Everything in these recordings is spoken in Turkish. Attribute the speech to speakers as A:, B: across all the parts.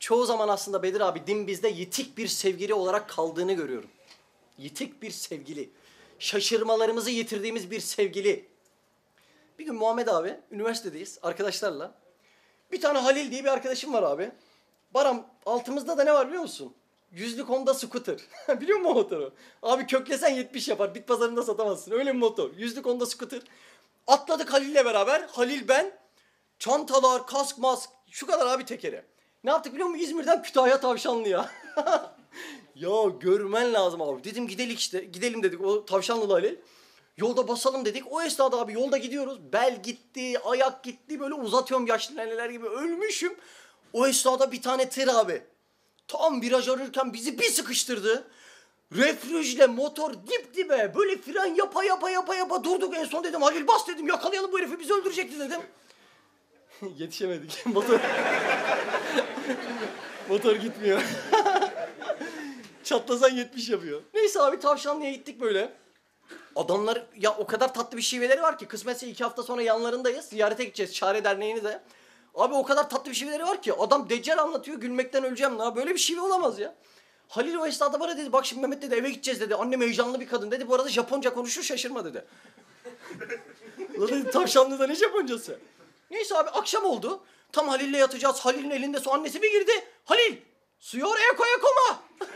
A: çoğu zaman aslında Bedir abi din bizde yitik bir sevgili olarak kaldığını görüyorum. Yitik bir sevgili. Şaşırmalarımızı yitirdiğimiz bir sevgili. Bir gün Muhammed abi üniversitedeyiz arkadaşlarla. Bir tane Halil diye bir arkadaşım var abi. Baram altımızda da ne var biliyor musun? Yüzlük Honda Scooter. biliyor musun motoru? Abi köklesen 70 yapar. Bit pazarında satamazsın. Öyle bir motor. Yüzlük Honda Scooter. Atladık Halil'le beraber. Halil ben. Çantalar, kask, mask. Şu kadar abi tekeri. Ne yaptık biliyor musun? İzmir'den Kütahya Tavşanlı'ya. ya görmen lazım abi. Dedim gidelim işte. Gidelim dedik o Tavşanlı'lı Halil. Yolda basalım dedik. O esnada abi yolda gidiyoruz. Bel gitti, ayak gitti. Böyle uzatıyorum yaşlı neneler gibi. Ölmüşüm. O esnada bir tane tır abi. Tam viraj arırken bizi bir sıkıştırdı. Refrüjle motor dip dibe böyle fren yapa yapa yapa yapa durduk en son dedim Halil bas dedim yakalayalım bu herifi bizi öldürecekti dedim. Yetişemedik motor. motor gitmiyor. Çatlasan 70 yapıyor. Neyse abi Tavşanlı'ya gittik böyle. Adamlar ya o kadar tatlı bir şiveleri var ki kısmetse iki hafta sonra yanlarındayız. Ziyarete gideceğiz Çare Derneği'ni de. Abi o kadar tatlı bir şiveleri var ki adam deccal anlatıyor gülmekten öleceğim la. Böyle bir şive olamaz ya. Halil o esnada bana dedi bak şimdi Mehmet dedi eve gideceğiz dedi. Annem heyecanlı bir kadın dedi. Bu arada Japonca konuşur şaşırma dedi. Lan dedi tavşanlıda ne Japoncası? Neyse abi akşam oldu. Tam Halil'le yatacağız. Halil'in elinde su annesi bir girdi. Halil suyu oraya koy koma.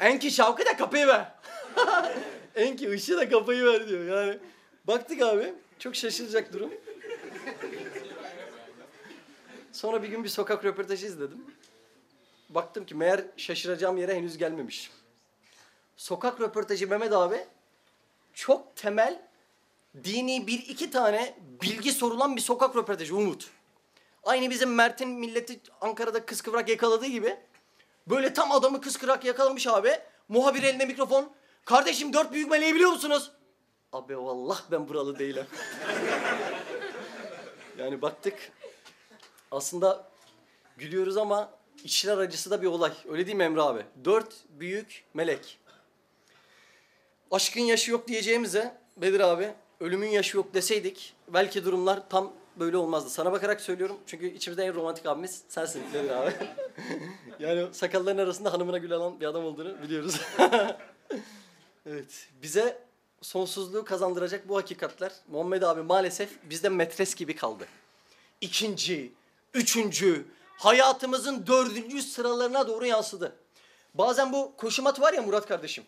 A: Enki şavkı da kapıyı ver. Enki ışığı da kapıyı ver diyor yani. Baktık abi çok şaşıracak durum. Sonra bir gün bir sokak röportajı izledim. Baktım ki meğer şaşıracağım yere henüz gelmemiş. Sokak röportajı Mehmet abi çok temel dini bir iki tane bilgi sorulan bir sokak röportajı Umut. Aynı bizim Mert'in milleti Ankara'da kıskıvrak yakaladığı gibi. Böyle tam adamı kıskıvrak yakalamış abi. Muhabir elinde mikrofon. Kardeşim dört büyük meleği biliyor musunuz? Abi vallahi ben buralı değilim. yani baktık. Aslında gülüyoruz ama içler acısı da bir olay. Öyle değil mi Emre abi? Dört büyük melek. Aşkın yaşı yok diyeceğimize Bedir abi ölümün yaşı yok deseydik belki durumlar tam böyle olmazdı. Sana bakarak söylüyorum çünkü içimizde en romantik abimiz sensin Bedir abi. yani sakalların arasında hanımına gül alan bir adam olduğunu biliyoruz. evet bize sonsuzluğu kazandıracak bu hakikatler Muhammed abi maalesef bizde metres gibi kaldı. İkinci, üçüncü, hayatımızın dördüncü sıralarına doğru yansıdı. Bazen bu koşumat var ya Murat kardeşim.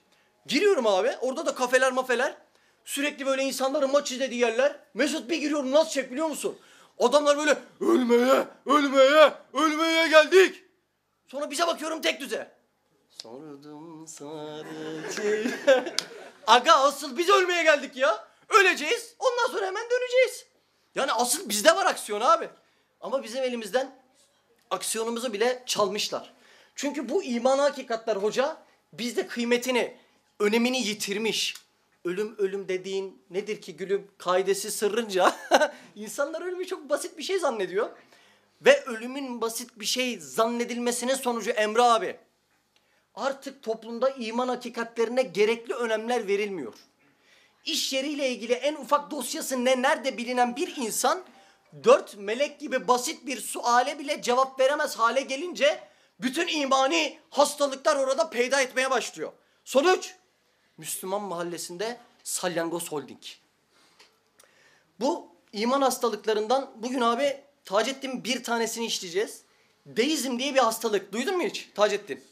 A: Giriyorum abi orada da kafeler mafeler. Sürekli böyle insanların maç izlediği yerler. Mesut bir giriyorum nasıl çek biliyor musun? Adamlar böyle ölmeye, ölmeye, ölmeye geldik. Sonra bize bakıyorum tek düze. Sordum sadece. Aga asıl biz ölmeye geldik ya. Öleceğiz ondan sonra hemen döneceğiz. Yani asıl bizde var aksiyon abi. Ama bizim elimizden aksiyonumuzu bile çalmışlar. Çünkü bu iman hakikatler hoca bizde kıymetini, önemini yitirmiş. Ölüm ölüm dediğin nedir ki gülüm kaidesi sırrınca insanlar ölümü çok basit bir şey zannediyor. Ve ölümün basit bir şey zannedilmesinin sonucu Emre abi. Artık toplumda iman hakikatlerine gerekli önemler verilmiyor. İş yeriyle ilgili en ufak dosyası ne nerede bilinen bir insan dört melek gibi basit bir suale bile cevap veremez hale gelince bütün imani hastalıklar orada peyda etmeye başlıyor. Sonuç Müslüman mahallesinde salyangoz holding. Bu iman hastalıklarından bugün abi Taceddin bir tanesini işleyeceğiz. Deizm diye bir hastalık. Duydun mu hiç Taceddin?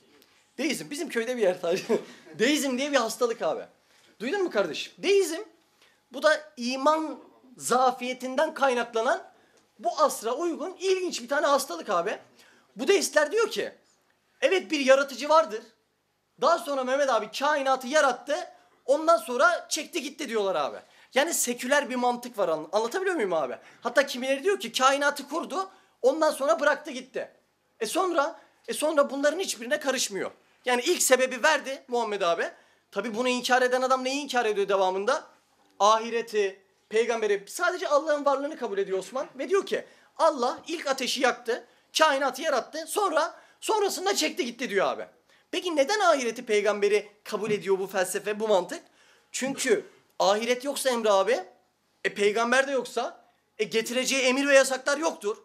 A: Deizm bizim köyde bir yer Taceddin. Deizm diye bir hastalık abi. Duydun mu kardeşim? Deizm bu da iman zafiyetinden kaynaklanan bu asra uygun ilginç bir tane hastalık abi. Bu deistler diyor ki evet bir yaratıcı vardır. Daha sonra Mehmet abi kainatı yarattı. Ondan sonra çekti gitti diyorlar abi. Yani seküler bir mantık var anlatabiliyor muyum abi? Hatta kimileri diyor ki kainatı kurdu. Ondan sonra bıraktı gitti. E sonra e sonra bunların hiçbirine karışmıyor. Yani ilk sebebi verdi Muhammed abi. Tabi bunu inkar eden adam neyi inkar ediyor devamında? Ahireti, peygamberi sadece Allah'ın varlığını kabul ediyor Osman ve diyor ki Allah ilk ateşi yaktı, kainatı yarattı, sonra sonrasında çekti gitti diyor abi. Peki neden ahireti peygamberi kabul ediyor bu felsefe, bu mantık? Çünkü ahiret yoksa Emre abi, e peygamber de yoksa, e getireceği emir ve yasaklar yoktur.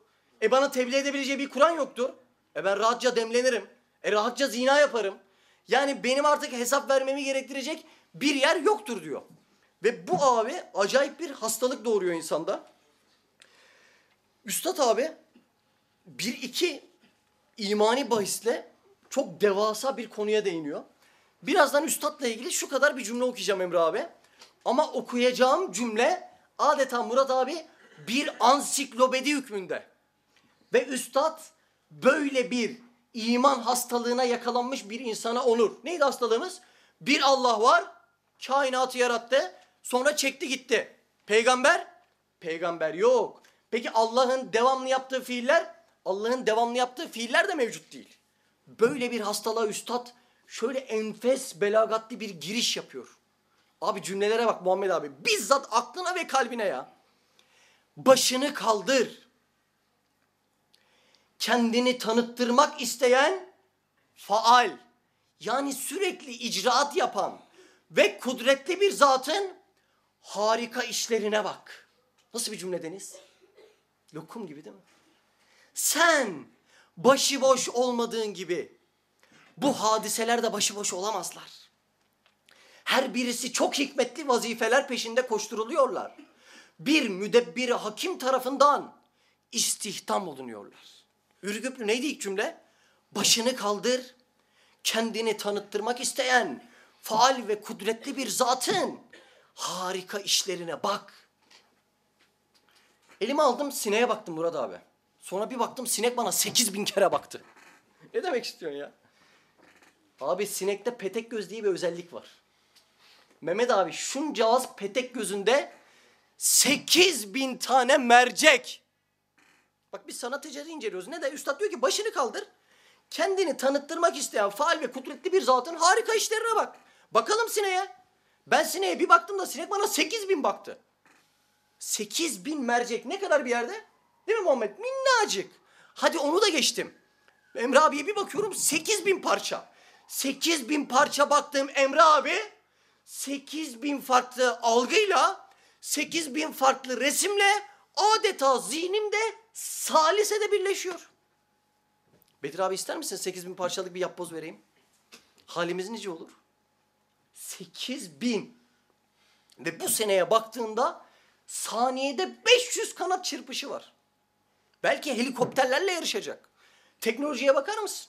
A: E bana tebliğ edebileceği bir Kur'an yoktur. E ben rahatça demlenirim. E rahatça zina yaparım. Yani benim artık hesap vermemi gerektirecek bir yer yoktur diyor. Ve bu abi acayip bir hastalık doğuruyor insanda. Üstad abi bir iki imani bahisle çok devasa bir konuya değiniyor. Birazdan üstadla ilgili şu kadar bir cümle okuyacağım Emre abi. Ama okuyacağım cümle adeta Murat abi bir ansiklopedi hükmünde. Ve üstad böyle bir iman hastalığına yakalanmış bir insana onur. Neydi hastalığımız? Bir Allah var, kainatı yarattı, sonra çekti gitti. Peygamber? Peygamber yok. Peki Allah'ın devamlı yaptığı fiiller? Allah'ın devamlı yaptığı fiiller de mevcut değil. Böyle bir hastalığa üstad şöyle enfes belagatli bir giriş yapıyor. Abi cümlelere bak Muhammed abi. Bizzat aklına ve kalbine ya. Başını kaldır. Kendini tanıttırmak isteyen faal. Yani sürekli icraat yapan ve kudretli bir zatın harika işlerine bak. Nasıl bir cümle Deniz? Lokum gibi değil mi? Sen başıboş olmadığın gibi bu hadiseler de başıboş olamazlar. Her birisi çok hikmetli vazifeler peşinde koşturuluyorlar. Bir müdebbiri hakim tarafından istihdam olunuyorlar. Ürgüplü neydi ilk cümle? Başını kaldır, kendini tanıttırmak isteyen faal ve kudretli bir zatın harika işlerine bak. Elime aldım sineğe baktım Murat abi. Sonra bir baktım sinek bana 8 bin kere baktı. ne demek istiyorsun ya? Abi sinekte petek göz diye bir özellik var. Mehmet abi şunca az petek gözünde 8 bin tane mercek. Bak biz sanat ticari inceliyoruz. Ne de üstad diyor ki başını kaldır. Kendini tanıttırmak isteyen faal ve kudretli bir zatın harika işlerine bak. Bakalım sineğe. Ben sineğe bir baktım da sinek bana 8 bin baktı. 8 bin mercek ne kadar bir yerde? Değil mi Muhammed? Minnacık. Hadi onu da geçtim. Emre abiye bir bakıyorum 8 bin parça. 8 bin parça baktığım Emre abi 8 bin farklı algıyla 8 bin farklı resimle adeta zihnimde salisede birleşiyor. Bedir abi ister misin 8 bin parçalık bir yapboz vereyim? Halimiz nice olur? 8 bin. Ve bu seneye baktığında saniyede 500 kanat çırpışı var. Belki helikopterlerle yarışacak. Teknolojiye bakar mısın?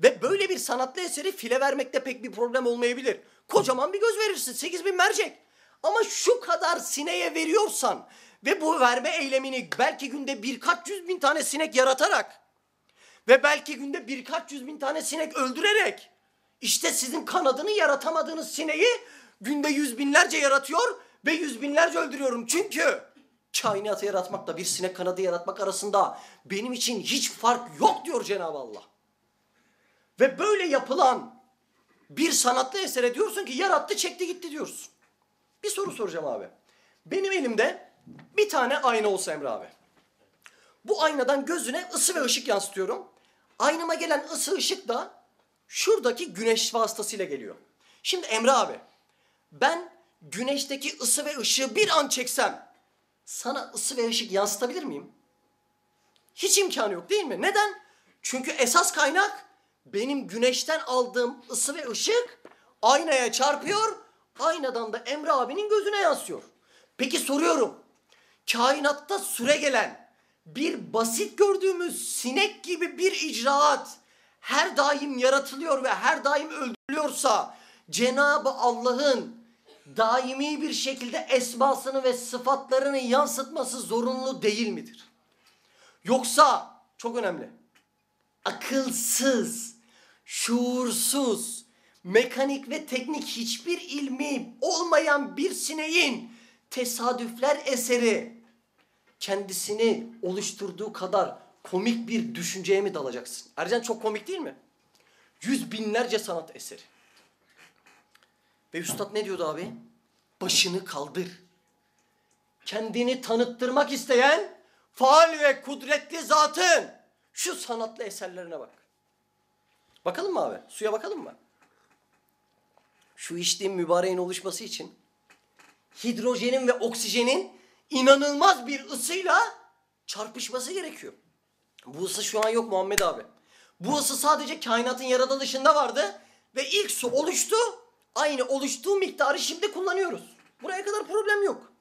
A: Ve böyle bir sanatlı eseri file vermekte pek bir problem olmayabilir. Kocaman bir göz verirsin 8 bin mercek. Ama şu kadar sineğe veriyorsan ve bu verme eylemini belki günde birkaç yüz bin tane sinek yaratarak ve belki günde birkaç yüz bin tane sinek öldürerek işte sizin kanadını yaratamadığınız sineği günde yüz binlerce yaratıyor ve yüz binlerce öldürüyorum. Çünkü kainatı yaratmakla bir sinek kanadı yaratmak arasında benim için hiç fark yok diyor Cenab-ı Allah. Ve böyle yapılan bir sanatlı esere diyorsun ki yarattı çekti gitti diyorsun. Bir soru soracağım abi. Benim elimde bir tane ayna olsa Emre abi. Bu aynadan gözüne ısı ve ışık yansıtıyorum. Aynama gelen ısı ışık da şuradaki güneş vasıtasıyla geliyor. Şimdi Emre abi ben güneşteki ısı ve ışığı bir an çeksem sana ısı ve ışık yansıtabilir miyim? Hiç imkanı yok değil mi? Neden? Çünkü esas kaynak benim güneşten aldığım ısı ve ışık aynaya çarpıyor. Aynadan da Emre abinin gözüne yansıyor. Peki soruyorum. Kainatta süre gelen bir basit gördüğümüz sinek gibi bir icraat her daim yaratılıyor ve her daim öldürülüyorsa Cenab-ı Allah'ın daimi bir şekilde esmasını ve sıfatlarını yansıtması zorunlu değil midir? Yoksa çok önemli. Akılsız, şuursuz, mekanik ve teknik hiçbir ilmi olmayan bir sineğin tesadüfler eseri kendisini oluşturduğu kadar komik bir düşünceye mi dalacaksın? Ercan çok komik değil mi? Yüz binlerce sanat eseri. Ve üstad ne diyordu abi? Başını kaldır. Kendini tanıttırmak isteyen faal ve kudretli zatın şu sanatlı eserlerine bak. Bakalım mı abi? Suya bakalım mı? Şu içtiğim mübareğin oluşması için hidrojenin ve oksijenin inanılmaz bir ısıyla çarpışması gerekiyor. Bu ısı şu an yok Muhammed abi. Bu ısı sadece kainatın yaratılışında vardı ve ilk su oluştu. Aynı oluştuğu miktarı şimdi kullanıyoruz. Buraya kadar problem yok.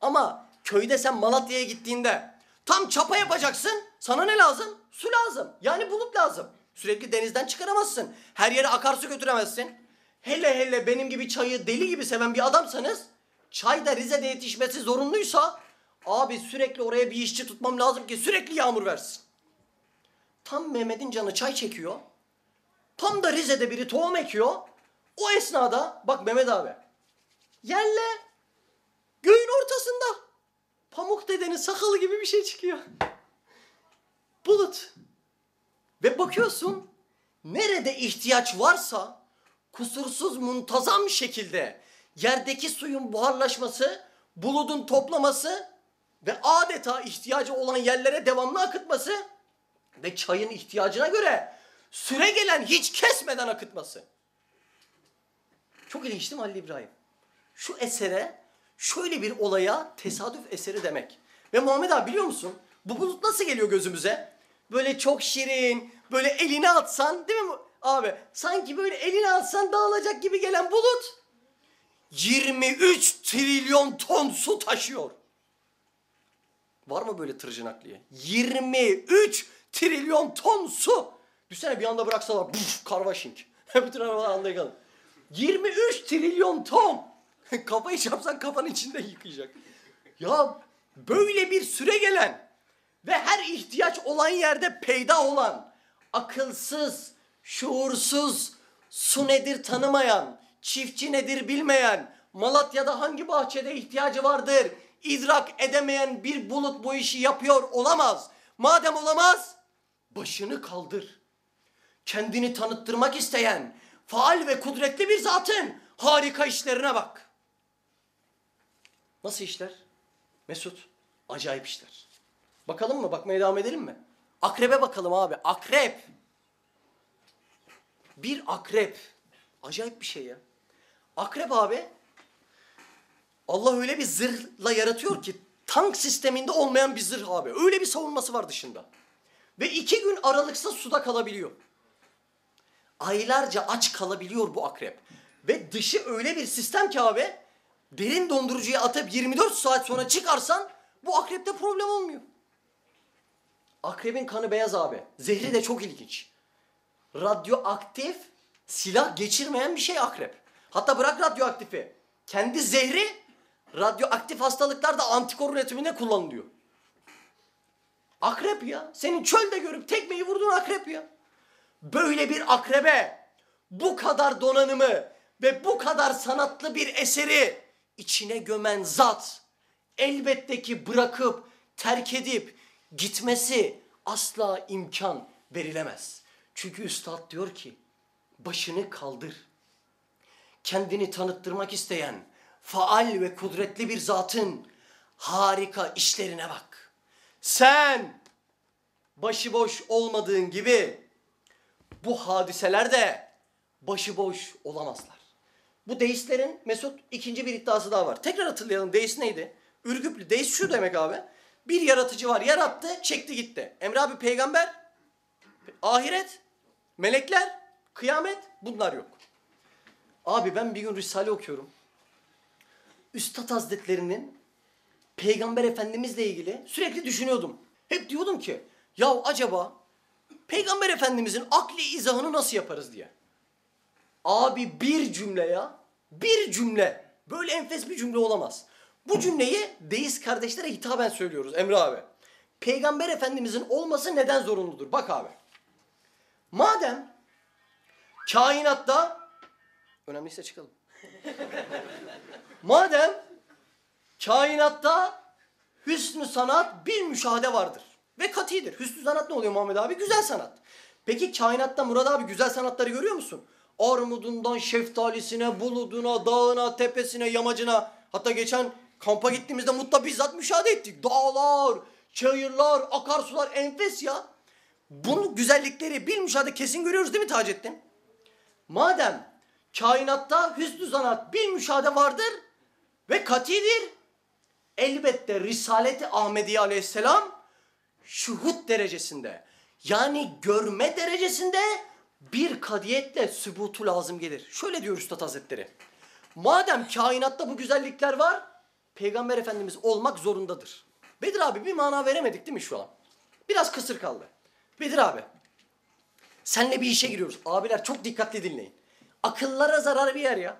A: Ama köyde sen Malatya'ya gittiğinde tam çapa yapacaksın. Sana ne lazım? Su lazım. Yani bulut lazım. Sürekli denizden çıkaramazsın. Her yere akarsu götüremezsin. Hele hele benim gibi çayı deli gibi seven bir adamsanız çay da Rize'de yetişmesi zorunluysa abi sürekli oraya bir işçi tutmam lazım ki sürekli yağmur versin. Tam Mehmet'in canı çay çekiyor. Tam da Rize'de biri tohum ekiyor. O esnada bak Mehmet abi. Yerle göğün ortasında Pamuk dedenin sakalı gibi bir şey çıkıyor. Bulut. Ve bakıyorsun nerede ihtiyaç varsa kusursuz muntazam şekilde yerdeki suyun buharlaşması, bulutun toplaması ve adeta ihtiyacı olan yerlere devamlı akıtması ve çayın ihtiyacına göre süre gelen hiç kesmeden akıtması. Çok ilginç değil İbrahim? Şu esere, şöyle bir olaya tesadüf eseri demek. Ve Muhammed abi biliyor musun? Bu bulut nasıl geliyor gözümüze? Böyle çok şirin, böyle eline atsan değil mi abi? Sanki böyle eline atsan dağılacak gibi gelen bulut 23 trilyon ton su taşıyor. Var mı böyle tırcı nakliye? 23 trilyon ton su. Düşünsene bir anda bıraksalar buf, karvaşink. Bütün arabalar anda yıkalım. 23 trilyon ton. Kafayı çarpsan kafanın içinde yıkayacak. Ya böyle bir süre gelen ve her ihtiyaç olan yerde peyda olan, akılsız, şuursuz, su nedir tanımayan, çiftçi nedir bilmeyen, Malatya'da hangi bahçede ihtiyacı vardır, idrak edemeyen bir bulut bu işi yapıyor olamaz. Madem olamaz, başını kaldır. Kendini tanıttırmak isteyen, faal ve kudretli bir zatın harika işlerine bak. Nasıl işler? Mesut, acayip işler. Bakalım mı? Bakmaya devam edelim mi? Akrebe bakalım abi. Akrep. Bir akrep. Acayip bir şey ya. Akrep abi Allah öyle bir zırhla yaratıyor ki tank sisteminde olmayan bir zırh abi. Öyle bir savunması var dışında. Ve iki gün aralıksız suda kalabiliyor. Aylarca aç kalabiliyor bu akrep. Ve dışı öyle bir sistem ki abi derin dondurucuya atıp 24 saat sonra çıkarsan bu akrepte problem olmuyor. Akrebin kanı beyaz abi. Zehri de çok ilginç. Radyoaktif silah geçirmeyen bir şey akrep. Hatta bırak radyoaktifi. Kendi zehri radyoaktif hastalıklarda antikor üretiminde kullanılıyor. Akrep ya. Senin çölde görüp tekmeyi vurduğun akrep ya. Böyle bir akrebe bu kadar donanımı ve bu kadar sanatlı bir eseri içine gömen zat elbette ki bırakıp terk edip gitmesi asla imkan verilemez. Çünkü üstad diyor ki başını kaldır. Kendini tanıttırmak isteyen faal ve kudretli bir zatın harika işlerine bak. Sen başıboş olmadığın gibi bu hadiseler de başıboş olamazlar. Bu deistlerin Mesut ikinci bir iddiası daha var. Tekrar hatırlayalım. Deist neydi? Ürgüplü. Deist şu demek abi. Bir yaratıcı var. Yarattı, çekti gitti. Emre abi peygamber, ahiret, melekler, kıyamet bunlar yok. Abi ben bir gün Risale okuyorum. Üstad Hazretlerinin Peygamber Efendimizle ilgili sürekli düşünüyordum. Hep diyordum ki ya acaba Peygamber Efendimizin akli izahını nasıl yaparız diye. Abi bir cümle ya. Bir cümle. Böyle enfes bir cümle olamaz. Bu cümleyi deist kardeşlere hitaben söylüyoruz Emre abi. Peygamber Efendimizin olması neden zorunludur? Bak abi. Madem kainatta önemliyse çıkalım. Madem kainatta hüsnü sanat bir müşahede vardır. Ve katidir. Hüsnü sanat ne oluyor Muhammed abi? Güzel sanat. Peki kainatta Murat abi güzel sanatları görüyor musun? Armudundan şeftalisine, buluduna, dağına, tepesine, yamacına. Hatta geçen kampa gittiğimizde Mut'ta bizzat müşahede ettik. Dağlar, çayırlar, akarsular enfes ya. Bunun güzellikleri bir müşahede kesin görüyoruz değil mi Taceddin? Madem kainatta hüsnü sanat bir müşahede vardır ve katidir. Elbette Risaleti Ahmediye aleyhisselam şuhut derecesinde yani görme derecesinde bir kadiyetle sübutu lazım gelir. Şöyle diyor Üstad Hazretleri. Madem kainatta bu güzellikler var, Peygamber Efendimiz olmak zorundadır. Bedir abi bir mana veremedik değil mi şu an? Biraz kısır kaldı. Bedir abi, senle bir işe giriyoruz. Abiler çok dikkatli dinleyin. Akıllara zarar bir yer ya.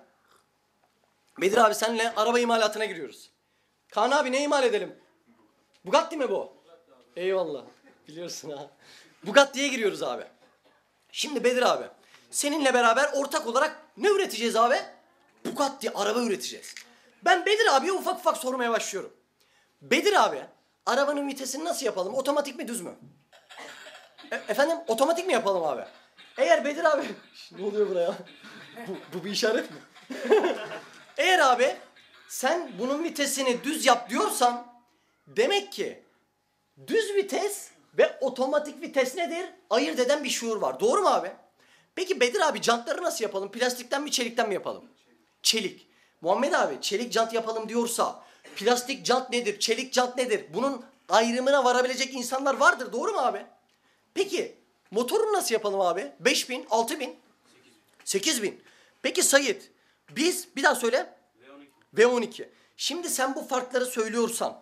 A: Bedir abi senle araba imalatına giriyoruz. Kaan abi ne imal edelim? Bugatti mi bu? Eyvallah. Biliyorsun ha. Bugatti'ye giriyoruz abi. Şimdi Bedir abi. Seninle beraber ortak olarak ne üreteceğiz abi? Bugatti araba üreteceğiz. Ben Bedir abiye ufak ufak sormaya başlıyorum. Bedir abi arabanın vitesini nasıl yapalım? Otomatik mi düz mü? E- efendim otomatik mi yapalım abi? Eğer Bedir abi... ne oluyor buraya? Bu, bu bir işaret mi? Eğer abi sen bunun vitesini düz yap diyorsan demek ki düz vites ve otomatik vites nedir? Ayırt eden bir şuur var. Doğru mu abi? Peki Bedir abi jantları nasıl yapalım? Plastikten mi çelikten mi yapalım? Çelik. Muhammed abi çelik jant yapalım diyorsa plastik jant nedir? Çelik jant nedir? Bunun ayrımına varabilecek insanlar vardır. Doğru mu abi? Peki motorunu nasıl yapalım abi? 5000, 6000, 8000. Peki Sayit biz bir daha söyle. V12. Şimdi sen bu farkları söylüyorsan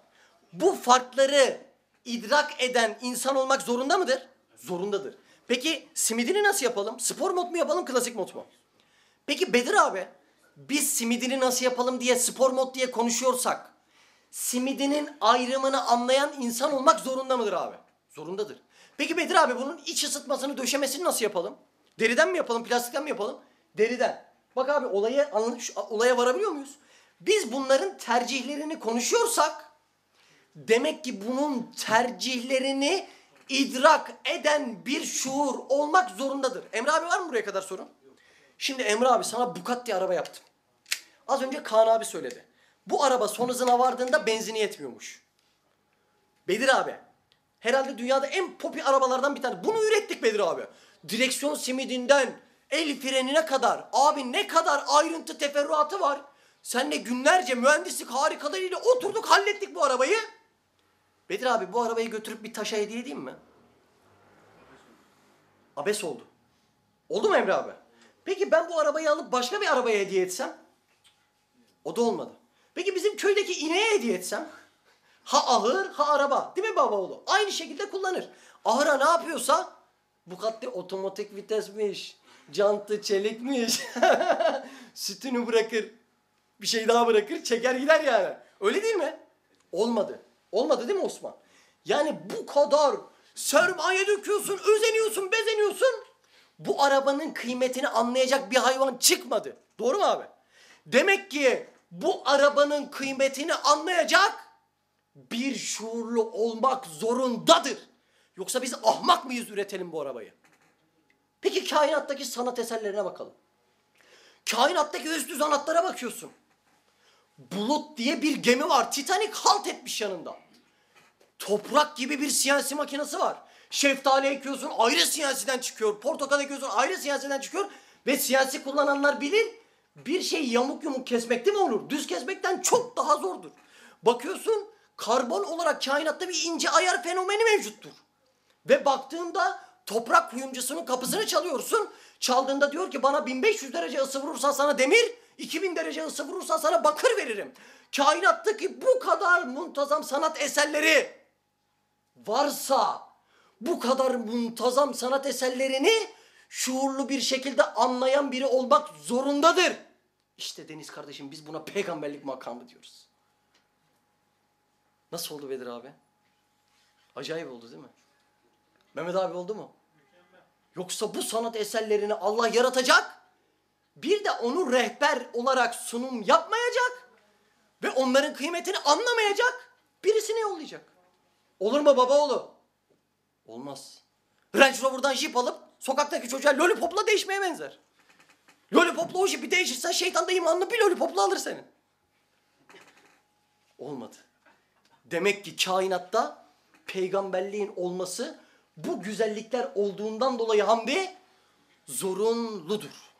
A: bu farkları idrak eden insan olmak zorunda mıdır? Zorundadır. Peki simidini nasıl yapalım? Spor mod mu yapalım, klasik mod mu? Peki Bedir abi, biz simidini nasıl yapalım diye spor mod diye konuşuyorsak, simidinin ayrımını anlayan insan olmak zorunda mıdır abi? Zorundadır. Peki Bedir abi bunun iç ısıtmasını, döşemesini nasıl yapalım? Deriden mi yapalım, plastikten mi yapalım? Deriden. Bak abi olaya olaya varabiliyor muyuz? Biz bunların tercihlerini konuşuyorsak, demek ki bunun tercihlerini idrak eden bir şuur olmak zorundadır. Emre abi var mı buraya kadar sorun? Şimdi Emre abi sana Bugatti araba yaptım. Az önce Kaan abi söyledi. Bu araba son hızına vardığında benzini yetmiyormuş. Bedir abi. Herhalde dünyada en popi arabalardan bir tane. Bunu ürettik Bedir abi. Direksiyon simidinden el frenine kadar. Abi ne kadar ayrıntı teferruatı var. Senle günlerce mühendislik harikalarıyla oturduk hallettik bu arabayı. Bedir abi bu arabayı götürüp bir taşa hediye edeyim mi? Abes oldu. Oldu mu Emre abi? Peki ben bu arabayı alıp başka bir arabaya hediye etsem? O da olmadı. Peki bizim köydeki ineğe hediye etsem? Ha ahır ha araba. Değil mi baba oğlu? Aynı şekilde kullanır. Ahıra ne yapıyorsa Bugatti otomatik vitesmiş. Jantı çelikmiş. Sütünü bırakır. Bir şey daha bırakır. Çeker gider yani. Öyle değil mi? Olmadı. Olmadı değil mi Osman? Yani bu kadar sermaye döküyorsun, özeniyorsun, bezeniyorsun. Bu arabanın kıymetini anlayacak bir hayvan çıkmadı. Doğru mu abi? Demek ki bu arabanın kıymetini anlayacak bir şuurlu olmak zorundadır. Yoksa biz ahmak mıyız üretelim bu arabayı? Peki kainattaki sanat eserlerine bakalım. Kainattaki üstü sanatlara bakıyorsun. Bulut diye bir gemi var. Titanic halt etmiş yanında. Toprak gibi bir CNC makinesi var. Şeftali ekiyorsun ayrı CNC'den çıkıyor. Portakal ekiyorsun ayrı CNC'den çıkıyor. Ve CNC kullananlar bilir bir şey yamuk yumuk kesmek değil mi olur? Düz kesmekten çok daha zordur. Bakıyorsun karbon olarak kainatta bir ince ayar fenomeni mevcuttur. Ve baktığında toprak kuyumcusunun kapısını çalıyorsun. Çaldığında diyor ki bana 1500 derece ısı vurursan sana demir, 2000 derece ısı vurursan sana bakır veririm. Kainattaki bu kadar muntazam sanat eserleri varsa bu kadar muntazam sanat eserlerini şuurlu bir şekilde anlayan biri olmak zorundadır. İşte Deniz kardeşim biz buna peygamberlik makamı diyoruz. Nasıl oldu Bedir abi? Acayip oldu değil mi? Mehmet abi oldu mu? Yoksa bu sanat eserlerini Allah yaratacak. Bir de onu rehber olarak sunum yapmayacak. Ve onların kıymetini anlamayacak. Birisini yollayacak. Olur mu baba oğlu? Olmaz. Range Rover'dan jip alıp sokaktaki çocuğa lollipopla değişmeye benzer. Lollipopla o jipi değişirsen şeytan da imanını bir lollipopla alır senin. Olmadı. Demek ki kainatta peygamberliğin olması bu güzellikler olduğundan dolayı hamdi zorunludur.